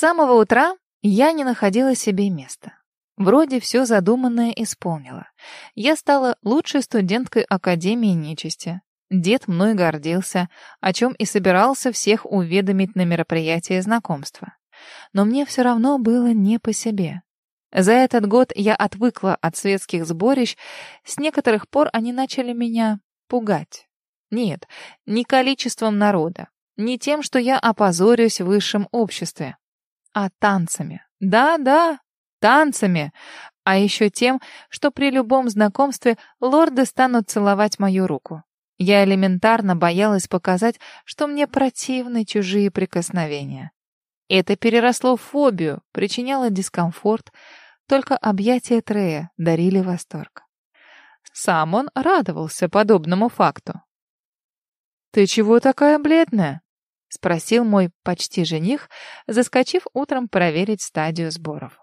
самого утра я не находила себе места. Вроде все задуманное исполнила. Я стала лучшей студенткой Академии нечисти. Дед мной гордился, о чем и собирался всех уведомить на мероприятии знакомства. Но мне все равно было не по себе. За этот год я отвыкла от светских сборищ, с некоторых пор они начали меня пугать. Нет, не количеством народа, не тем, что я опозорюсь в высшем обществе, а танцами. Да-да, танцами, а еще тем, что при любом знакомстве лорды станут целовать мою руку. Я элементарно боялась показать, что мне противны чужие прикосновения. Это переросло в фобию, причиняло дискомфорт, только объятия Трея дарили восторг. Сам он радовался подобному факту. «Ты чего такая бледная?» — спросил мой почти жених, заскочив утром проверить стадию сборов.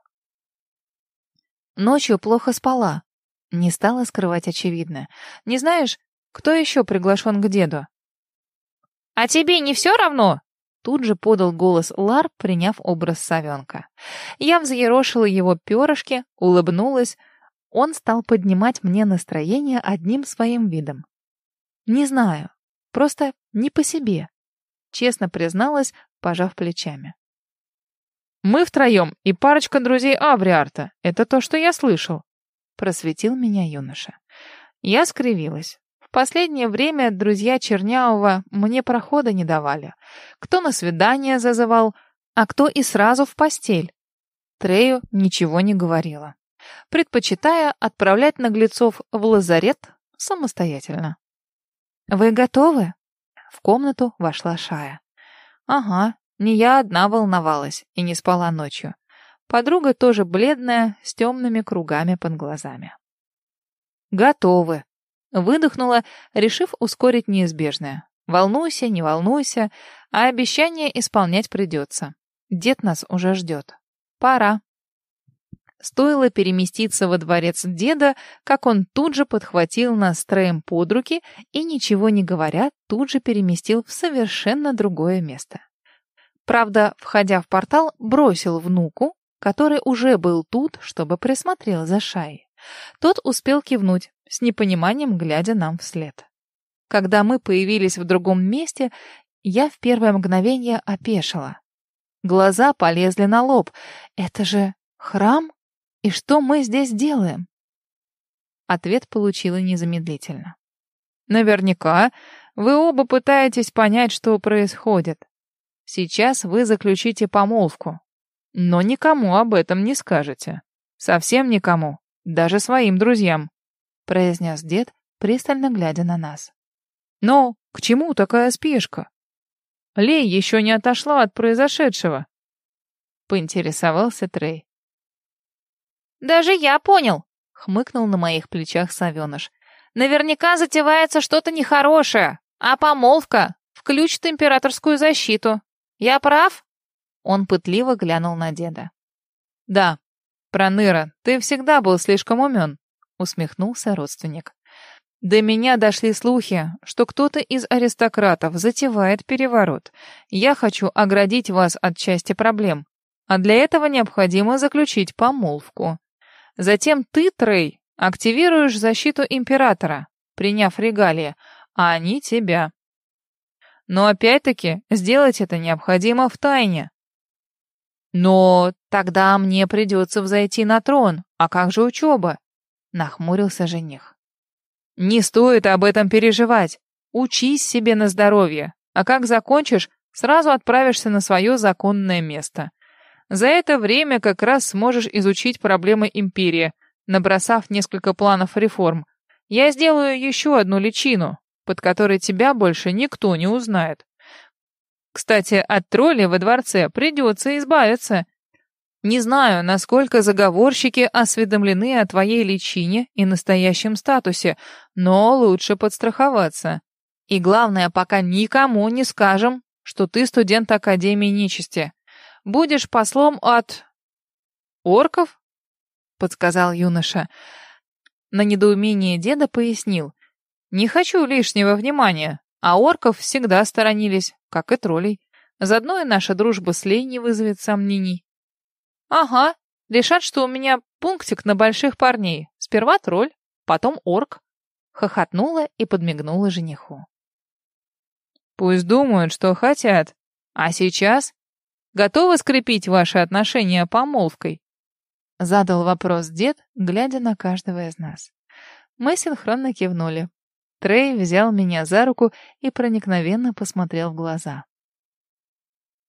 Ночью плохо спала. Не стала скрывать очевидное. Не знаешь, кто еще приглашен к деду? «А тебе не все равно?» Тут же подал голос Лар, приняв образ совенка. Я взъерошила его перышки, улыбнулась. Он стал поднимать мне настроение одним своим видом. «Не знаю. Просто не по себе», — честно призналась, пожав плечами. Мы втроем и парочка друзей Авриарта. Это то, что я слышал. Просветил меня юноша. Я скривилась. В последнее время друзья Чернявого мне прохода не давали. Кто на свидание зазывал, а кто и сразу в постель. Трею ничего не говорила, предпочитая отправлять наглецов в лазарет самостоятельно. «Вы готовы?» В комнату вошла Шая. «Ага, не я одна волновалась и не спала ночью. Подруга тоже бледная, с темными кругами под глазами. «Готовы!» — выдохнула, решив ускорить неизбежное. «Волнуйся, не волнуйся, а обещание исполнять придется. Дед нас уже ждет. Пора». Стоило переместиться во дворец деда, как он тут же подхватил нас троем под руки и, ничего не говоря, тут же переместил в совершенно другое место. Правда, входя в портал, бросил внуку, который уже был тут, чтобы присмотрел за Шаей. Тот успел кивнуть, с непониманием глядя нам вслед. Когда мы появились в другом месте, я в первое мгновение опешила. Глаза полезли на лоб. Это же храм? И что мы здесь делаем? Ответ получила незамедлительно. Наверняка вы оба пытаетесь понять, что происходит. Сейчас вы заключите помолвку. Но никому об этом не скажете. Совсем никому. Даже своим друзьям», — произнес дед, пристально глядя на нас. «Но к чему такая спешка? Лей еще не отошла от произошедшего», — поинтересовался Трей. «Даже я понял», — хмыкнул на моих плечах совеныш. «Наверняка затевается что-то нехорошее, а помолвка включит императорскую защиту. Я прав?» Он пытливо глянул на деда. «Да, Проныра, ты всегда был слишком умен», — усмехнулся родственник. «До меня дошли слухи, что кто-то из аристократов затевает переворот. Я хочу оградить вас от части проблем, а для этого необходимо заключить помолвку. Затем ты, Трей, активируешь защиту императора, приняв регалии, а они тебя. Но опять-таки сделать это необходимо в тайне. Но тогда мне придется взойти на трон. А как же учеба? Нахмурился жених. Не стоит об этом переживать. Учись себе на здоровье. А как закончишь, сразу отправишься на свое законное место. За это время как раз сможешь изучить проблемы империи, набросав несколько планов реформ. Я сделаю еще одну личину, под которой тебя больше никто не узнает. Кстати, от тролля во дворце придется избавиться. Не знаю, насколько заговорщики осведомлены о твоей личине и настоящем статусе, но лучше подстраховаться. И главное, пока никому не скажем, что ты студент Академии Нечисти. Будешь послом от... орков? Подсказал юноша. На недоумение деда пояснил. Не хочу лишнего внимания, а орков всегда сторонились, как и троллей. Заодно и наша дружба с Лей не вызовет сомнений. Ага, решат, что у меня пунктик на больших парней. Сперва тролль, потом орк. Хохотнула и подмигнула жениху. Пусть думают, что хотят. А сейчас готовы скрепить ваши отношения помолвкой? Задал вопрос дед, глядя на каждого из нас. Мы синхронно кивнули. Трей взял меня за руку и проникновенно посмотрел в глаза.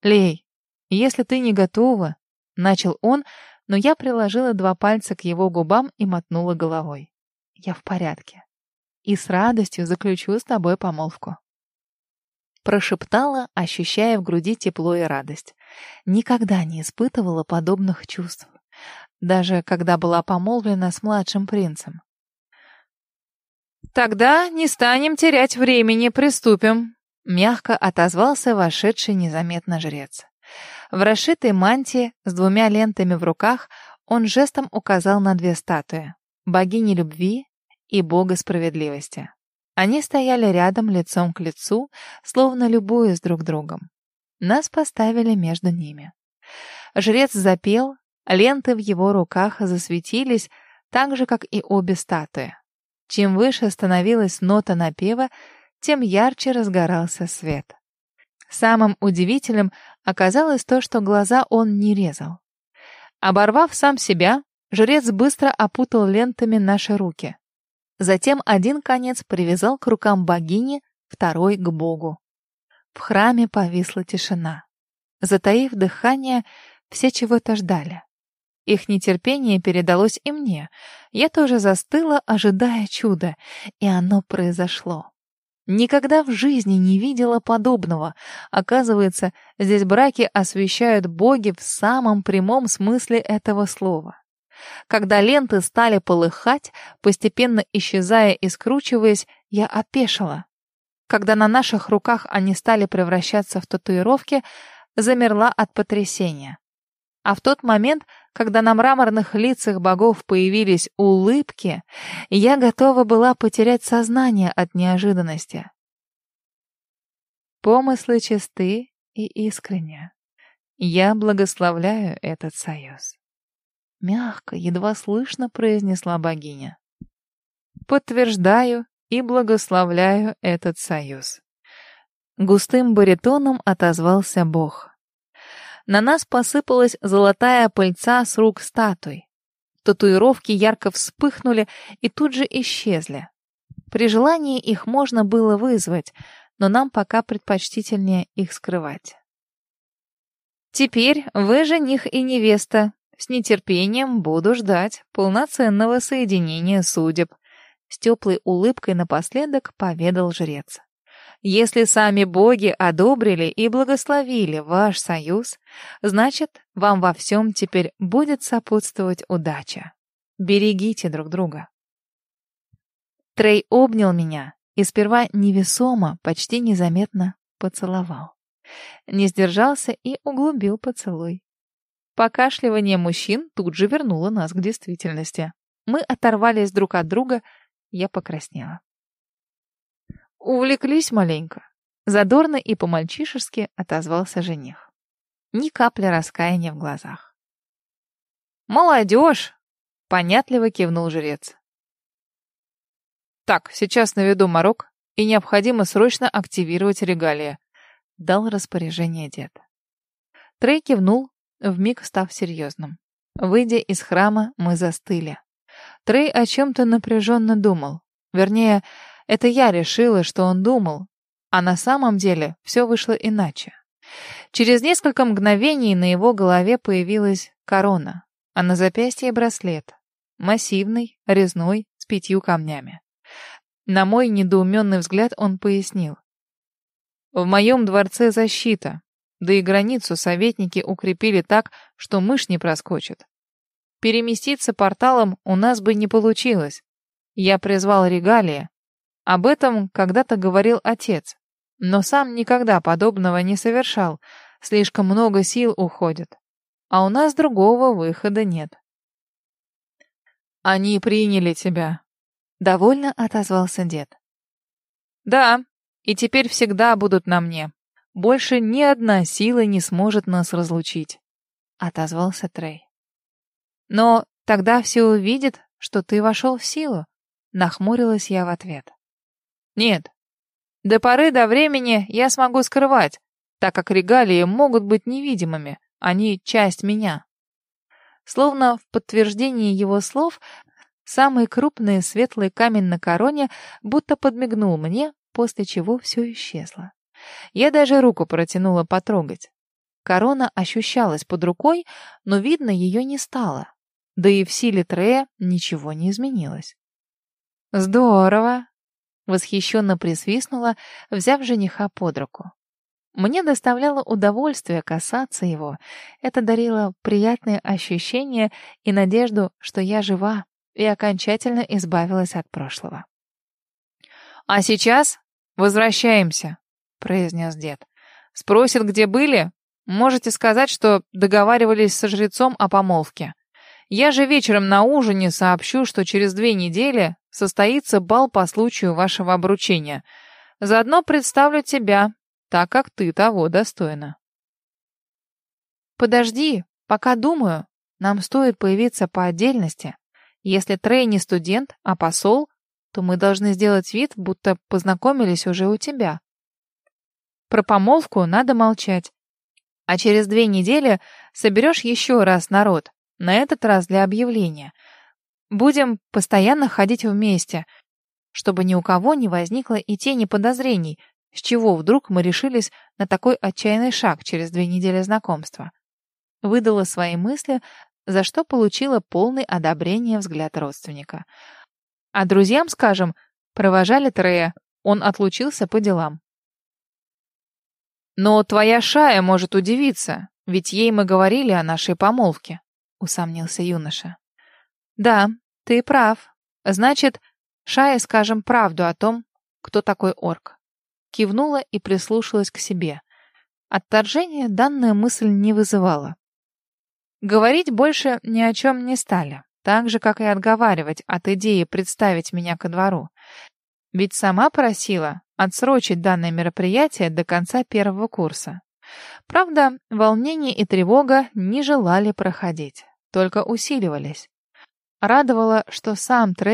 «Лей, если ты не готова...» — начал он, но я приложила два пальца к его губам и мотнула головой. «Я в порядке. И с радостью заключу с тобой помолвку». Прошептала, ощущая в груди тепло и радость. Никогда не испытывала подобных чувств. Даже когда была помолвлена с младшим принцем. «Тогда не станем терять времени, приступим», — мягко отозвался вошедший незаметно жрец. В расшитой мантии с двумя лентами в руках он жестом указал на две статуи — богини любви и бога справедливости. Они стояли рядом лицом к лицу, словно любуясь друг другом. Нас поставили между ними. Жрец запел, ленты в его руках засветились, так же, как и обе статуи. Чем выше становилась нота напева, тем ярче разгорался свет. Самым удивительным оказалось то, что глаза он не резал. Оборвав сам себя, жрец быстро опутал лентами наши руки. Затем один конец привязал к рукам богини, второй — к богу. В храме повисла тишина. Затаив дыхание, все чего-то ждали. Их нетерпение передалось и мне. Я тоже застыла, ожидая чуда, и оно произошло. Никогда в жизни не видела подобного. Оказывается, здесь браки освещают боги в самом прямом смысле этого слова. Когда ленты стали полыхать, постепенно исчезая и скручиваясь, я опешила. Когда на наших руках они стали превращаться в татуировки, замерла от потрясения. А в тот момент, когда на мраморных лицах богов появились улыбки, я готова была потерять сознание от неожиданности. Помыслы чисты и искренне. Я благословляю этот союз. Мягко, едва слышно произнесла богиня. Подтверждаю и благословляю этот союз. Густым баритоном отозвался бог. На нас посыпалась золотая пыльца с рук статуй. Татуировки ярко вспыхнули и тут же исчезли. При желании их можно было вызвать, но нам пока предпочтительнее их скрывать. Теперь вы жених и невеста. С нетерпением буду ждать полноценного соединения судеб. С теплой улыбкой напоследок поведал жрец. Если сами боги одобрили и благословили ваш союз, значит, вам во всем теперь будет сопутствовать удача. Берегите друг друга. Трей обнял меня и сперва невесомо, почти незаметно поцеловал. Не сдержался и углубил поцелуй. Покашливание мужчин тут же вернуло нас к действительности. Мы оторвались друг от друга, я покраснела. Увлеклись маленько. Задорно и по-мальчишески отозвался жених. Ни капли раскаяния в глазах. «Молодежь!» — понятливо кивнул жрец. «Так, сейчас наведу морок, и необходимо срочно активировать регалия», — дал распоряжение дед. Трей кивнул, вмиг став серьезным. Выйдя из храма, мы застыли. Трей о чем-то напряженно думал. Вернее, это я решила, что он думал, а на самом деле все вышло иначе. Через несколько мгновений на его голове появилась корона, а на запястье браслет. Массивный, резной, с пятью камнями. На мой недоуменный взгляд он пояснил. В моем дворце защита, да и границу советники укрепили так, что мышь не проскочит. Переместиться порталом у нас бы не получилось. Я призвал регалия, об этом когда-то говорил отец, но сам никогда подобного не совершал, слишком много сил уходит. А у нас другого выхода нет. «Они приняли тебя», — довольно отозвался дед. «Да, и теперь всегда будут на мне. больше ни одна сила не сможет нас разлучить», — отозвался Трей. «Но тогда все увидят, что ты вошел в силу», — нахмурилась я в ответ. «Нет, до поры до времени я смогу скрывать, так как регалии могут быть невидимыми, они часть меня». Словно в подтверждении его слов, самый крупный светлый камень на короне будто подмигнул мне, после чего все исчезло. Я даже руку протянула потрогать. Корона ощущалась под рукой, но видно ее не стало. Да и в силе Трея ничего не изменилось. «Здорово!» — восхищенно присвистнула, взяв жениха под руку. Мне доставляло удовольствие касаться его. Это дарило приятные ощущения и надежду, что я жива и окончательно избавилась от прошлого. «А сейчас возвращаемся», — произнес дед. «Спросят, где были? Можете сказать, что договаривались со жрецом о помолвке. Я же вечером на ужине сообщу, что через две недели состоится бал по случаю вашего обручения. Заодно представлю тебя, так как ты того достойна. Подожди, пока думаю. Нам стоит появиться по отдельности. Если Трей не студент, а посол, то мы должны сделать вид, будто познакомились уже у тебя. Про помолвку надо молчать. А через две недели соберешь еще раз народ, на этот раз для объявления. Будем постоянно ходить вместе, чтобы ни у кого не возникло и тени подозрений, с чего вдруг мы решились на такой отчаянный шаг через две недели знакомства? Выдала свои мысли, за что получила полное одобрение взгляд родственника. А друзьям, скажем, провожали Трея, он отлучился по делам. «Но твоя Шая может удивиться, ведь ей мы говорили о нашей помолвке», — усомнился юноша. «Да, ты прав. Значит, Шае скажем правду о том, кто такой орк кивнула и прислушалась к себе. Отторжение данная мысль не вызывала. Говорить больше ни о чем не стали, так же, как и отговаривать от идеи представить меня ко двору. Ведь сама просила отсрочить данное мероприятие до конца первого курса. Правда, волнение и тревога не желали проходить, только усиливались. Радовало, что сам Трей